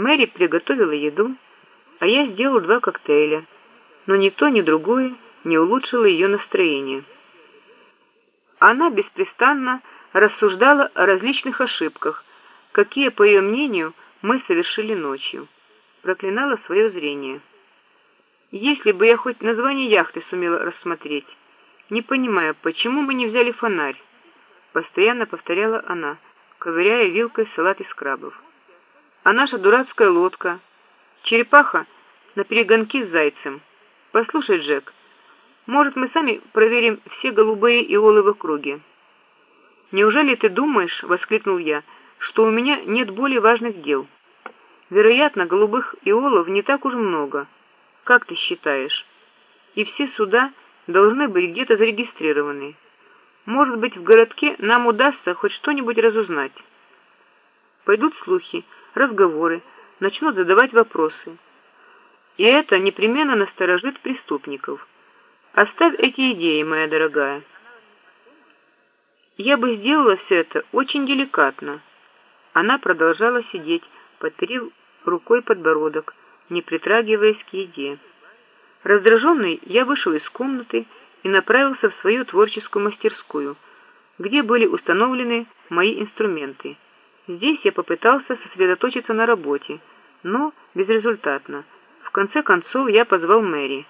Мэри приготовила еду, а я сделал два коктейля, но ни то, ни другое не улучшило ее настроение. Она беспрестанно рассуждала о различных ошибках, какие, по ее мнению, мы совершили ночью. Проклинала свое зрение. Если бы я хоть название яхты сумела рассмотреть, не понимая, почему мы не взяли фонарь, постоянно повторяла она, ковыряя вилкой салат из крабов. А наша дурацкая лодка, черепаха на перегонки с зайцем. Послушай, Джек, может, мы сами проверим все голубые иолы в округе? Неужели ты думаешь, — воскликнул я, — что у меня нет более важных дел? Вероятно, голубых иолов не так уж много. Как ты считаешь? И все суда должны быть где-то зарегистрированы. Может быть, в городке нам удастся хоть что-нибудь разузнать. Пойдут слухи, разговоры, начнут задавать вопросы. И это непременно насторожит преступников. Оставь эти идеи, моя дорогая. Я бы сделала все это очень деликатно. Она продолжала сидеть, подперев рукой подбородок, не притрагиваясь к еде. Раздраженный, я вышел из комнаты и направился в свою творческую мастерскую, где были установлены мои инструменты. Здесь я попытался сосредоточиться на работе, но безрезультатно. В конце концов я позвал Мэри.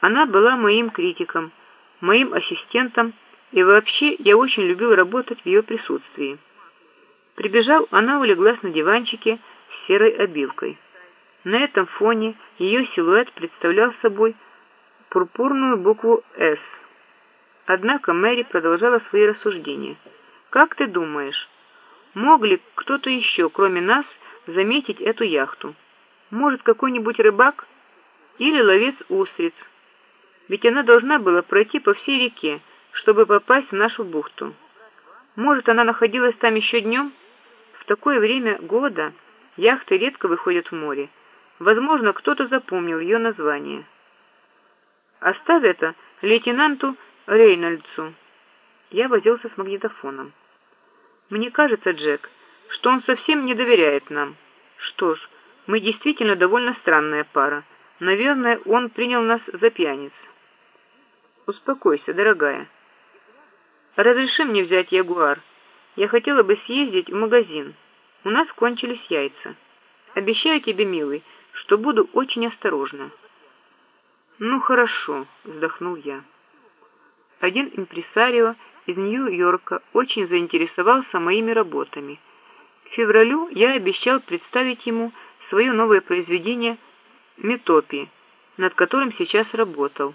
Она была моим критиком, моим ассистентом, и вообще я очень любил работать в ее присутствии. Прибежав, она улеглась на диванчике с серой обивкой. На этом фоне ее силуэт представлял собой пурпурную букву «С». Однако Мэри продолжала свои рассуждения. «Как ты думаешь, мог ли кто-то еще, кроме нас, заметить эту яхту? Может, какой-нибудь рыбак или ловец устриц? Ведь она должна была пройти по всей реке, чтобы попасть в нашу бухту. Может, она находилась там еще днем? В такое время года яхты редко выходят в море. Возможно, кто-то запомнил ее название. Оставь это лейтенанту Рейнольдсу. Я возился с магнитофоном. Мне кажется, Джек, что он совсем не доверяет нам. Что ж, мы действительно довольно странная пара. Наверное, он принял нас за пьяниц. Успокойся, дорогая. Разреши мне взять Ягуар. Я хотела бы съездить в магазин. У нас кончились яйца. Обещаю тебе, милый, что буду очень осторожна. Ну хорошо, вздохнул я. Один импресарио из Нью-Йорка очень заинтересовался моими работами. К февралю я обещал представить ему свое новое произведение «Метопи», над которым сейчас работал.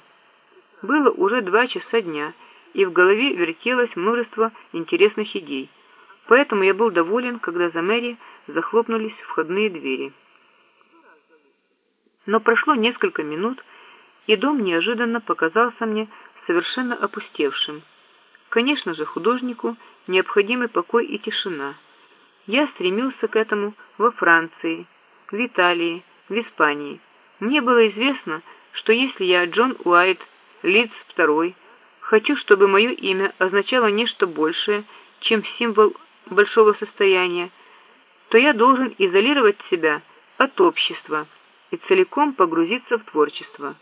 Было уже два часа дня, и в голове вертелось множество интересных идей. Поэтому я был доволен, когда за Мэри захлопнулись входные двери. Но прошло несколько минут, и дом неожиданно показался мне совершенно опустевшим. Конечно же, художнику необходимы покой и тишина. Я стремился к этому во Франции, в Италии, в Испании. Мне было известно, что если я Джон Уайт, Лидс II, хочу, чтобы мое имя означало нечто большее, чем символ большого состояния, то я должен изолировать себя от общества и целиком погрузиться в творчество.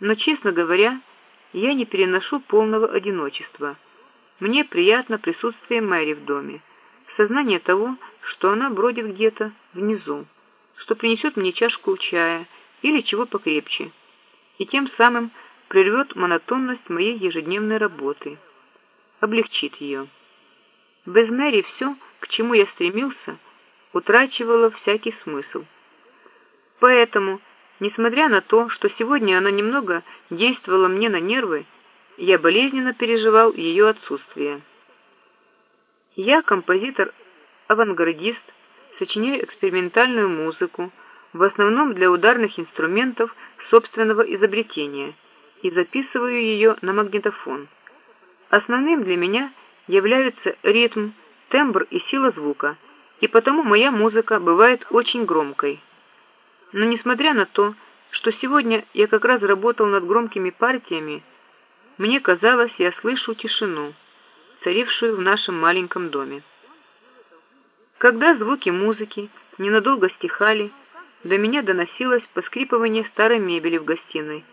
Но, честно говоря, я не переношу полного одиночества. Мне приятно присутствие Мэри в доме, сознание того, что она бродит где-то внизу, что принесет мне чашку чая или чего покрепче, и тем самым прервет монотонность моей ежедневной работы, облегчит ее. Без Мэри все, к чему я стремился, утрачивало всякий смысл. Поэтому Несмотря на то, что сегодня она немного действовала мне на нервы, я болезненно переживал ее отсутствие. Я композитор-авангардист, сочиняю экспериментальную музыку, в основном для ударных инструментов собственного изобретения, и записываю ее на магнитофон. Основным для меня являются ритм, тембр и сила звука, и потому моя музыка бывает очень громкой. Но несмотря на то, что сегодня я как раз работал над громкими партиями, мне казалось, я слышу тишину, царившую в нашем маленьком доме. Когда звуки музыки ненадолго стихали, до меня доносилось поскрипывание старой мебели в гостиной,